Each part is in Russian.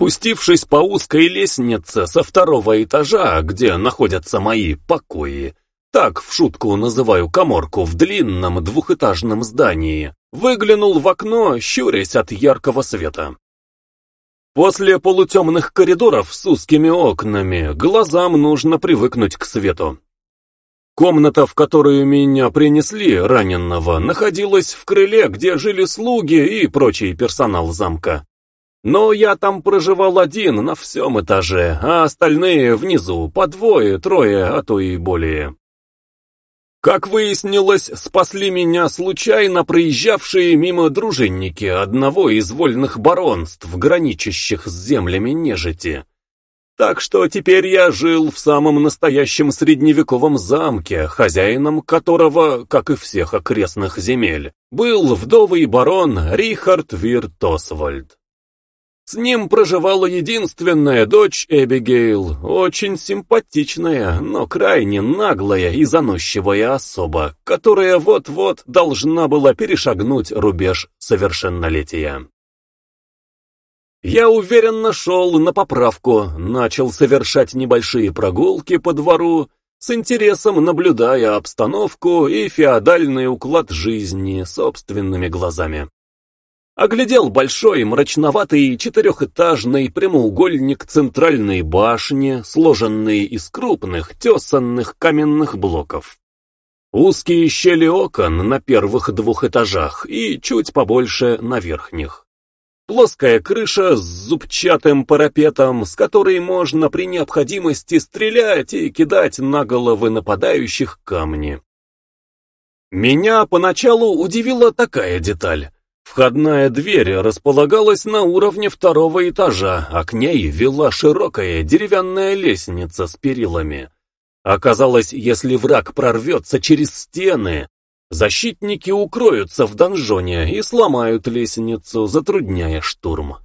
Спустившись по узкой лестнице со второго этажа, где находятся мои покои, так в шутку называю коморку в длинном двухэтажном здании, выглянул в окно, щурясь от яркого света. После полутемных коридоров с узкими окнами глазам нужно привыкнуть к свету. Комната, в которую меня принесли, раненного, находилась в крыле, где жили слуги и прочий персонал замка. Но я там проживал один на всем этаже, а остальные внизу, по двое, трое, а то и более. Как выяснилось, спасли меня случайно проезжавшие мимо дружинники одного из вольных баронств, граничащих с землями нежити. Так что теперь я жил в самом настоящем средневековом замке, хозяином которого, как и всех окрестных земель, был вдовый барон Рихард Виртосвальд. С ним проживала единственная дочь Эбигейл, очень симпатичная, но крайне наглая и заносчивая особа, которая вот-вот должна была перешагнуть рубеж совершеннолетия. Я уверенно шел на поправку, начал совершать небольшие прогулки по двору, с интересом наблюдая обстановку и феодальный уклад жизни собственными глазами оглядел большой мрачноватый четырехэтажный прямоугольник центральной башни, сложенный из крупных тесанных каменных блоков. Узкие щели окон на первых двух этажах и чуть побольше на верхних. Плоская крыша с зубчатым парапетом, с которой можно при необходимости стрелять и кидать на головы нападающих камни. Меня поначалу удивила такая деталь. Входная дверь располагалась на уровне второго этажа, а к ней вела широкая деревянная лестница с перилами. Оказалось, если враг прорвется через стены, защитники укроются в донжоне и сломают лестницу, затрудняя штурм.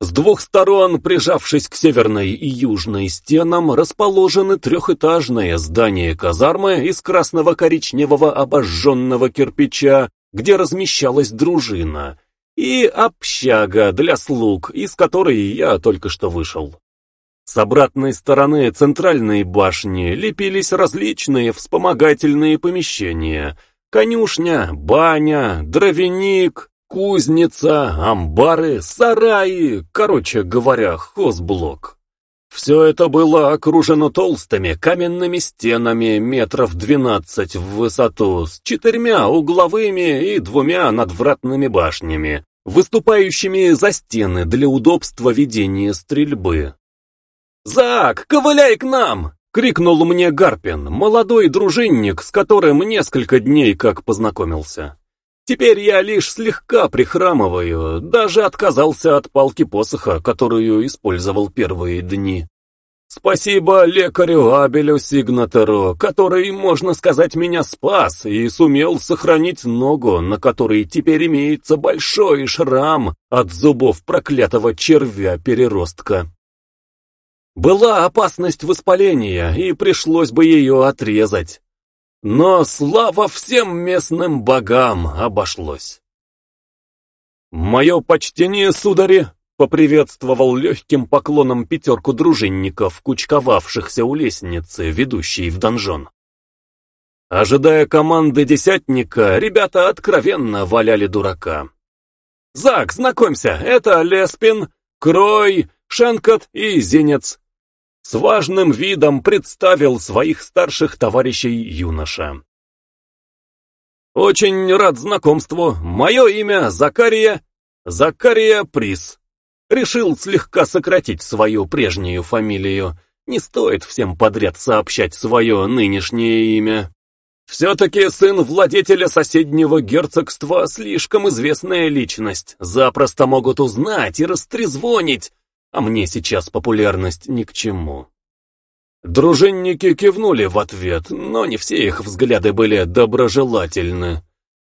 С двух сторон, прижавшись к северной и южной стенам, расположены трехэтажные здания казармы из красного-коричневого обожженного кирпича где размещалась дружина, и общага для слуг, из которой я только что вышел. С обратной стороны центральной башни лепились различные вспомогательные помещения, конюшня, баня, дровяник, кузница, амбары, сараи, короче говоря, хозблок. Все это было окружено толстыми каменными стенами метров двенадцать в высоту, с четырьмя угловыми и двумя надвратными башнями, выступающими за стены для удобства ведения стрельбы. «Зак, ковыляй к нам!» — крикнул мне Гарпин, молодой дружинник, с которым несколько дней как познакомился. Теперь я лишь слегка прихрамываю, даже отказался от палки посоха, которую использовал первые дни. Спасибо лекарю Абелю Сигнатору, который, можно сказать, меня спас и сумел сохранить ногу, на которой теперь имеется большой шрам от зубов проклятого червя-переростка. Была опасность воспаления, и пришлось бы ее отрезать. Но слава всем местным богам обошлось. «Мое почтение, судари!» — поприветствовал легким поклоном пятерку дружинников, кучковавшихся у лестницы, ведущей в донжон. Ожидая команды десятника, ребята откровенно валяли дурака. «Зак, знакомься, это Леспин, Крой, Шенкот и Зенец. С важным видом представил своих старших товарищей юноша. «Очень рад знакомству. Мое имя Закария... Закария Прис. Решил слегка сократить свою прежнюю фамилию. Не стоит всем подряд сообщать свое нынешнее имя. Все-таки сын владетеля соседнего герцогства слишком известная личность. Запросто могут узнать и растрезвонить, а мне сейчас популярность ни к чему. Дружинники кивнули в ответ, но не все их взгляды были доброжелательны.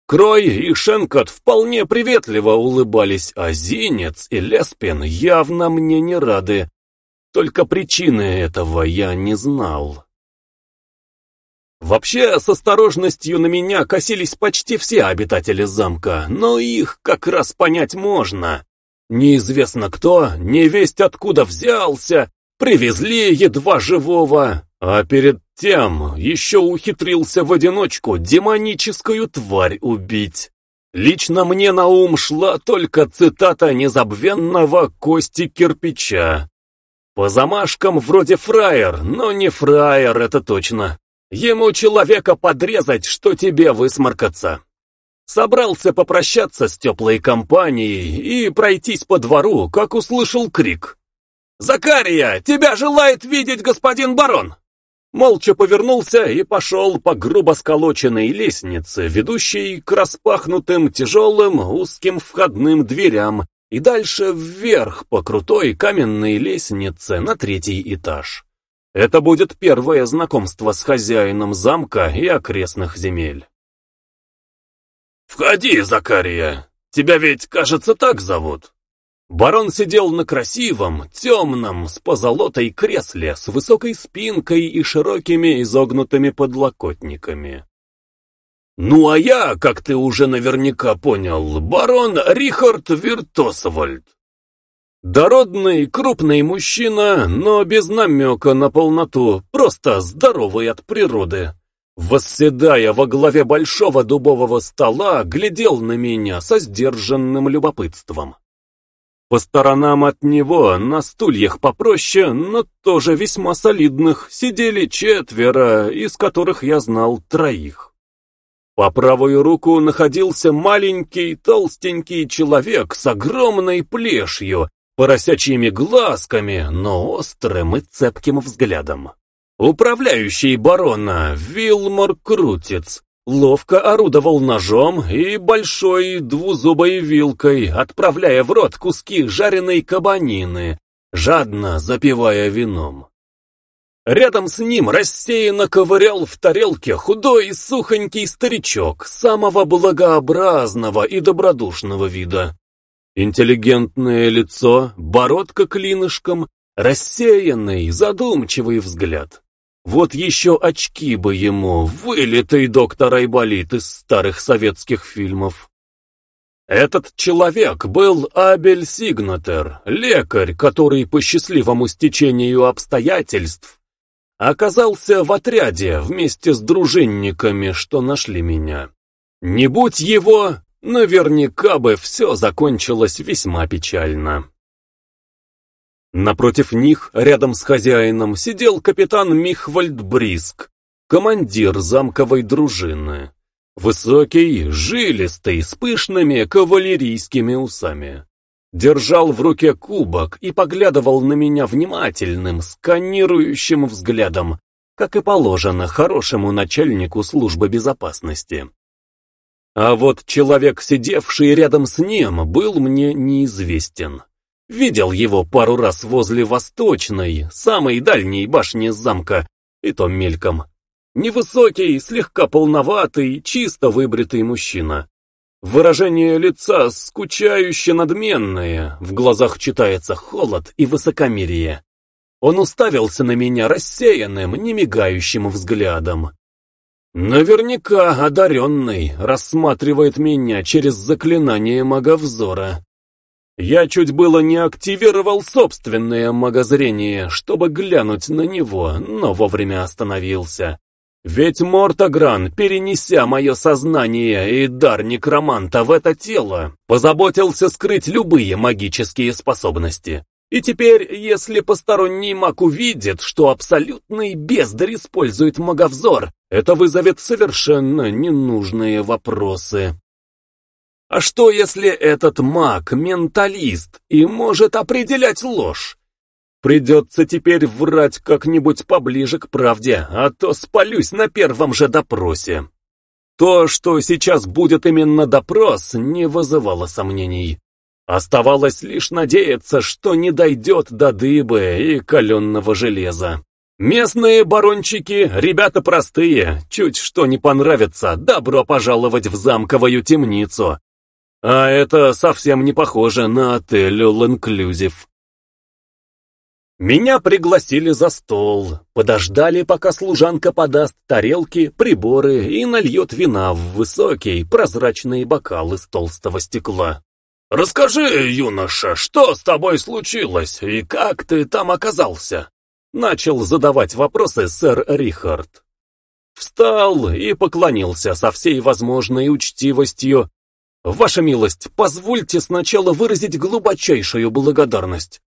Крой и Шенкот вполне приветливо улыбались, а Зинец и Леспин явно мне не рады. Только причины этого я не знал. Вообще, с осторожностью на меня косились почти все обитатели замка, но их как раз понять можно. Неизвестно кто, невесть откуда взялся, привезли едва живого, а перед тем еще ухитрился в одиночку демоническую тварь убить. Лично мне на ум шла только цитата незабвенного Кости Кирпича. По замашкам вроде фраер, но не фраер, это точно. Ему человека подрезать, что тебе высморкаться. Собрался попрощаться с теплой компанией и пройтись по двору, как услышал крик. «Закария, тебя желает видеть господин барон!» Молча повернулся и пошел по грубо сколоченной лестнице, ведущей к распахнутым тяжелым узким входным дверям и дальше вверх по крутой каменной лестнице на третий этаж. Это будет первое знакомство с хозяином замка и окрестных земель. «Входи, Закария! Тебя ведь, кажется, так зовут?» Барон сидел на красивом, темном, с позолотой кресле, с высокой спинкой и широкими изогнутыми подлокотниками. «Ну а я, как ты уже наверняка понял, барон Рихард Виртосвальд. Дородный, крупный мужчина, но без намека на полноту, просто здоровый от природы. Восседая во главе большого дубового стола, глядел на меня со сдержанным любопытством. По сторонам от него, на стульях попроще, но тоже весьма солидных, сидели четверо, из которых я знал троих. По правую руку находился маленький толстенький человек с огромной плешью, поросячьими глазками, но острым и цепким взглядом. Управляющий барона Вилмор Крутец ловко орудовал ножом и большой двузубой вилкой, отправляя в рот куски жареной кабанины, жадно запивая вином. Рядом с ним рассеянно ковырял в тарелке худой и сухонький старичок самого благообразного и добродушного вида. Интеллигентное лицо, бородка клинышком, рассеянный, задумчивый взгляд. Вот еще очки бы ему, вылитый доктор Айболит из старых советских фильмов. Этот человек был Абель Сигнатер, лекарь, который по счастливому стечению обстоятельств оказался в отряде вместе с дружинниками, что нашли меня. Не будь его, наверняка бы все закончилось весьма печально. Напротив них, рядом с хозяином, сидел капитан Михвальд Бриск, командир замковой дружины. Высокий, жилистый, с пышными кавалерийскими усами держал в руке кубок и поглядывал на меня внимательным, сканирующим взглядом, как и положено хорошему начальнику службы безопасности. А вот человек, сидевший рядом с ним, был мне неизвестен. Видел его пару раз возле восточной, самой дальней башни замка, и то мельком. Невысокий, слегка полноватый, чисто выбритый мужчина. Выражение лица скучающе надменное, в глазах читается холод и высокомерие. Он уставился на меня рассеянным, немигающим взглядом. Наверняка одаренный рассматривает меня через заклинание маговзора. Я чуть было не активировал собственное магозрение, чтобы глянуть на него, но вовремя остановился. Ведь Мортогран, перенеся мое сознание и дар некроманта в это тело, позаботился скрыть любые магические способности. И теперь, если посторонний маг увидит, что абсолютный бездарь использует маговзор, это вызовет совершенно ненужные вопросы. А что, если этот маг менталист и может определять ложь? Придется теперь врать как-нибудь поближе к правде, а то спалюсь на первом же допросе. То, что сейчас будет именно допрос, не вызывало сомнений. Оставалось лишь надеяться, что не дойдет до дыбы и каленного железа. Местные барончики, ребята простые, чуть что не понравится, добро пожаловать в замковую темницу. А это совсем не похоже на отель All. Меня пригласили за стол, подождали, пока служанка подаст тарелки, приборы и нальет вина в высокий прозрачный бокал из толстого стекла. «Расскажи, юноша, что с тобой случилось и как ты там оказался?» Начал задавать вопросы сэр Рихард. Встал и поклонился со всей возможной учтивостью. «Ваша милость, позвольте сначала выразить глубочайшую благодарность.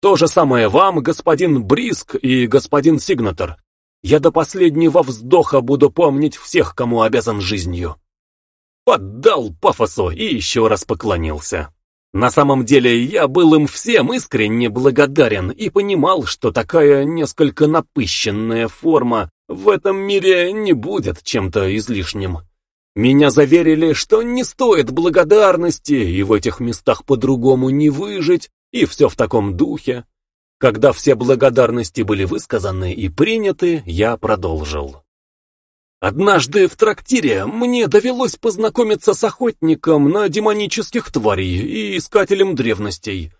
То же самое вам, господин Бриск и господин Сигнатор. Я до последнего вздоха буду помнить всех, кому обязан жизнью». Поддал пафосу и еще раз поклонился. На самом деле я был им всем искренне благодарен и понимал, что такая несколько напыщенная форма в этом мире не будет чем-то излишним. Меня заверили, что не стоит благодарности, и в этих местах по-другому не выжить, и все в таком духе. Когда все благодарности были высказаны и приняты, я продолжил. Однажды в трактире мне довелось познакомиться с охотником на демонических тварей и искателем древностей.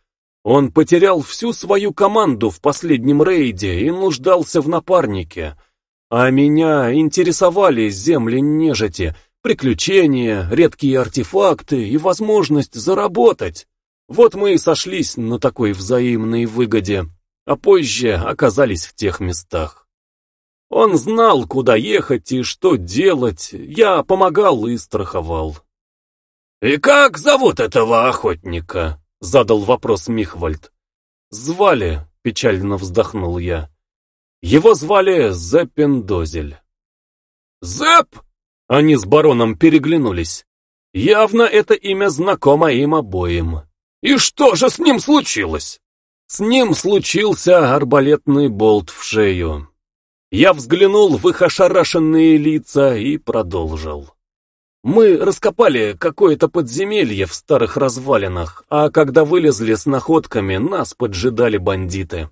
Он потерял всю свою команду в последнем рейде и нуждался в напарнике. А меня интересовали земли нежити, приключения, редкие артефакты и возможность заработать. Вот мы и сошлись на такой взаимной выгоде, а позже оказались в тех местах. Он знал, куда ехать и что делать, я помогал и страховал. «И как зовут этого охотника?» — задал вопрос Михвальд. «Звали», — печально вздохнул я. «Его звали Зеппендозель». «Зепп?» — они с бароном переглянулись. Явно это имя знакомо им обоим. «И что же с ним случилось?» С ним случился арбалетный болт в шею. Я взглянул в их ошарашенные лица и продолжил. Мы раскопали какое-то подземелье в старых развалинах, а когда вылезли с находками, нас поджидали бандиты.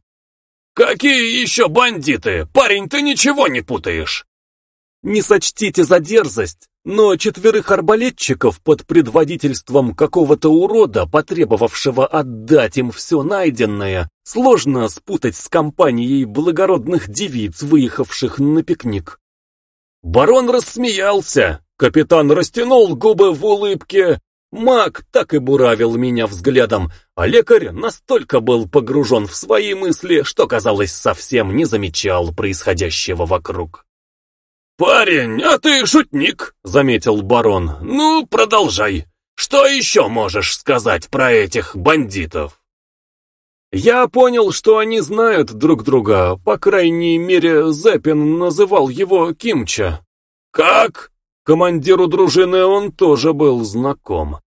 «Какие еще бандиты? Парень, ты ничего не путаешь!» Не сочтите за дерзость, но четверых арбалетчиков под предводительством какого-то урода, потребовавшего отдать им все найденное, сложно спутать с компанией благородных девиц, выехавших на пикник. Барон рассмеялся, капитан растянул губы в улыбке, маг так и буравил меня взглядом, а лекарь настолько был погружен в свои мысли, что, казалось, совсем не замечал происходящего вокруг. «Парень, а ты шутник», — заметил барон. «Ну, продолжай. Что еще можешь сказать про этих бандитов?» Я понял, что они знают друг друга, по крайней мере, Зеппин называл его Кимча. «Как?» Командиру дружины он тоже был знаком.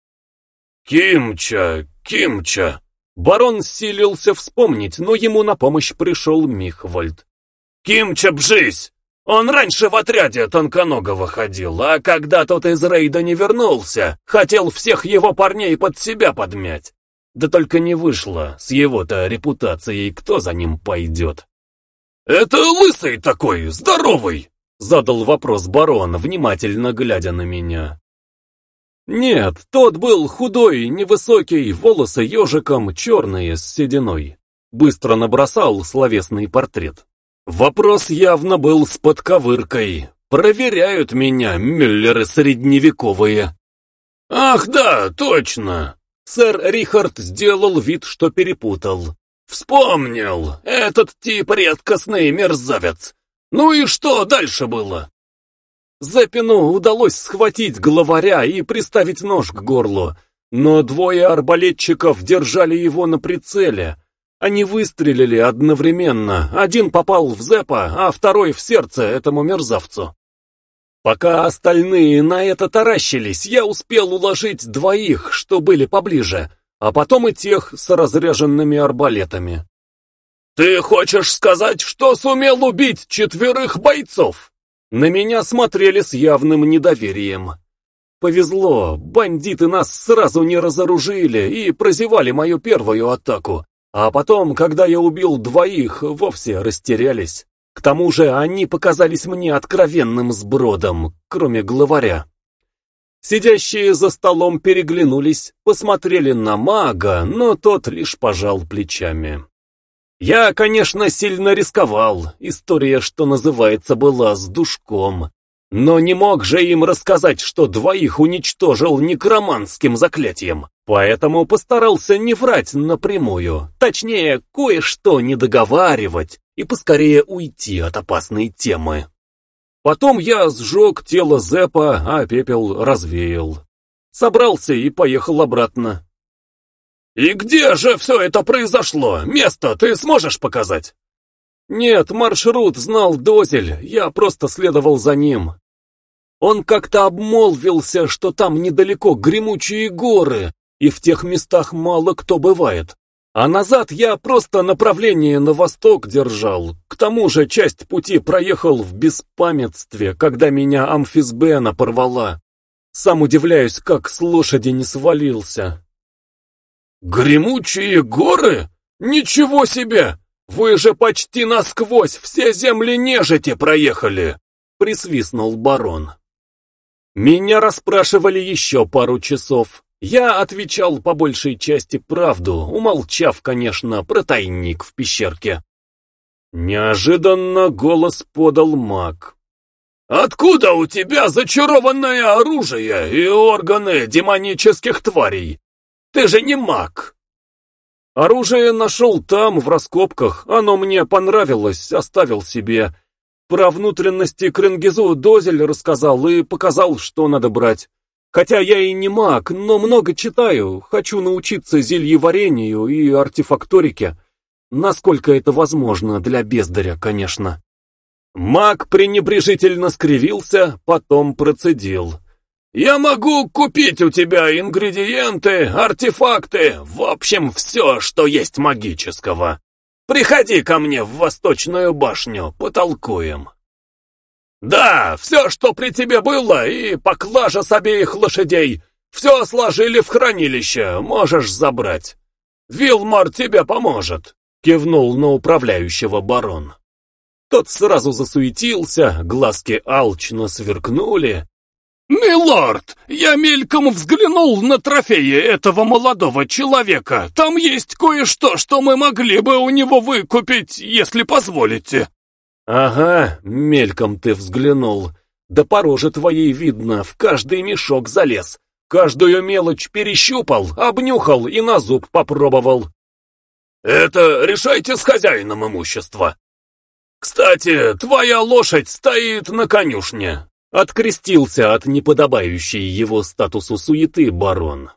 «Кимча, Кимча!» Барон силился вспомнить, но ему на помощь пришел Михвальд. «Кимча, бжись! Он раньше в отряде Тонконогого ходил, а когда тот из рейда не вернулся, хотел всех его парней под себя подмять. Да только не вышло, с его-то репутацией кто за ним пойдет? «Это лысый такой, здоровый!» — задал вопрос барон, внимательно глядя на меня. Нет, тот был худой, невысокий, волосы ежиком, черные, с сединой. Быстро набросал словесный портрет. Вопрос явно был с подковыркой. Проверяют меня, мюллеры средневековые. Ах да, точно. Сэр Рихард сделал вид, что перепутал. Вспомнил, этот тип редкостный мерзавец. Ну и что дальше было? Зепину удалось схватить главаря и приставить нож к горлу, но двое арбалетчиков держали его на прицеле, они выстрелили одновременно. Один попал в Зепа, а второй в сердце этому мерзавцу. Пока остальные на это таращились, я успел уложить двоих, что были поближе, а потом и тех с разряженными арбалетами. «Ты хочешь сказать, что сумел убить четверых бойцов?» На меня смотрели с явным недоверием. Повезло, бандиты нас сразу не разоружили и прозевали мою первую атаку, а потом, когда я убил двоих, вовсе растерялись. К тому же они показались мне откровенным сбродом, кроме главаря. Сидящие за столом переглянулись, посмотрели на мага, но тот лишь пожал плечами. Я, конечно, сильно рисковал, история, что называется, была с душком. Но не мог же им рассказать, что двоих уничтожил некроманским заклятием. Поэтому постарался не врать напрямую, точнее, кое-что не договаривать и поскорее уйти от опасной темы. Потом я сжег тело Зепа, а пепел развеял. Собрался и поехал обратно. «И где же все это произошло? Место ты сможешь показать?» «Нет, маршрут знал Дозель, я просто следовал за ним. Он как-то обмолвился, что там недалеко гремучие горы, и в тех местах мало кто бывает. А назад я просто направление на восток держал. К тому же часть пути проехал в беспамятстве, когда меня амфисбена порвала. Сам удивляюсь, как с лошади не свалился. «Гремучие горы? Ничего себе! Вы же почти насквозь все земли нежити проехали!» — присвистнул барон. Меня расспрашивали еще пару часов. Я отвечал по большей части правду, умолчав, конечно, про тайник в пещерке. Неожиданно голос подал маг. «Откуда у тебя зачарованное оружие и органы демонических тварей? Ты же не маг!» Оружие нашел там, в раскопках, оно мне понравилось, оставил себе. Про внутренности Кренгизу Дозель рассказал и показал, что надо брать. Хотя я и не маг, но много читаю, хочу научиться зельеварению и артефакторике. Насколько это возможно для бездаря, конечно. Маг пренебрежительно скривился, потом процедил. «Я могу купить у тебя ингредиенты, артефакты, в общем, все, что есть магического. Приходи ко мне в Восточную башню, потолкуем». «Да, все, что при тебе было, и поклажа с обеих лошадей, все сложили в хранилище, можешь забрать. Вилмар тебе поможет», — кивнул на управляющего барон. Тот сразу засуетился, глазки алчно сверкнули. «Милорд, я мельком взглянул на трофеи этого молодого человека. Там есть кое-что, что мы могли бы у него выкупить, если позволите». «Ага, мельком ты взглянул. Да по роже твоей видно, в каждый мешок залез. Каждую мелочь перещупал, обнюхал и на зуб попробовал». «Это решайте с хозяином имущества. Кстати, твоя лошадь стоит на конюшне». Открестился от неподобающей его статусу суеты барон.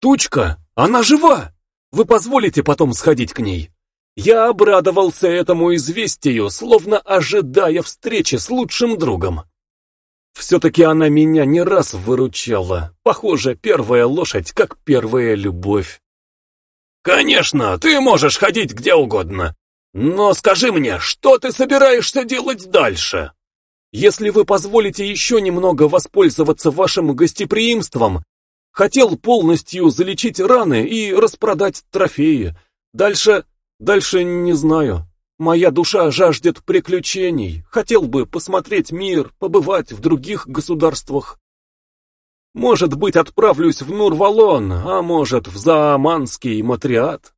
«Тучка, она жива! Вы позволите потом сходить к ней?» Я обрадовался этому известию, словно ожидая встречи с лучшим другом. Все-таки она меня не раз выручала. Похоже, первая лошадь, как первая любовь. «Конечно, ты можешь ходить где угодно. Но скажи мне, что ты собираешься делать дальше?» «Если вы позволите еще немного воспользоваться вашим гостеприимством, хотел полностью залечить раны и распродать трофеи. Дальше Дальше не знаю. Моя душа жаждет приключений. Хотел бы посмотреть мир, побывать в других государствах. Может быть, отправлюсь в Нурвалон, а может, в Зааманский матриат.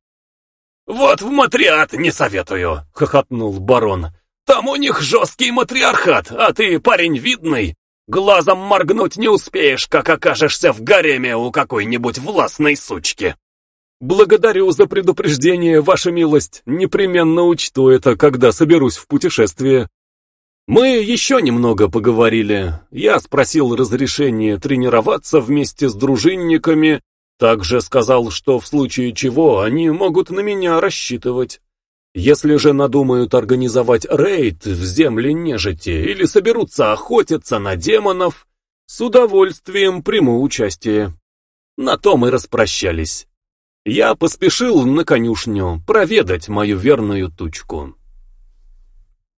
«Вот в матриат не советую», — хохотнул барон. «Там у них жесткий матриархат, а ты парень видный. Глазом моргнуть не успеешь, как окажешься в гареме у какой-нибудь властной сучки». «Благодарю за предупреждение, ваша милость. Непременно учту это, когда соберусь в путешествие». Мы еще немного поговорили. Я спросил разрешения тренироваться вместе с дружинниками, также сказал, что в случае чего они могут на меня рассчитывать. Если же надумают организовать рейд в земли нежити или соберутся охотиться на демонов, с удовольствием приму участие. На том и распрощались. Я поспешил на конюшню проведать мою верную тучку.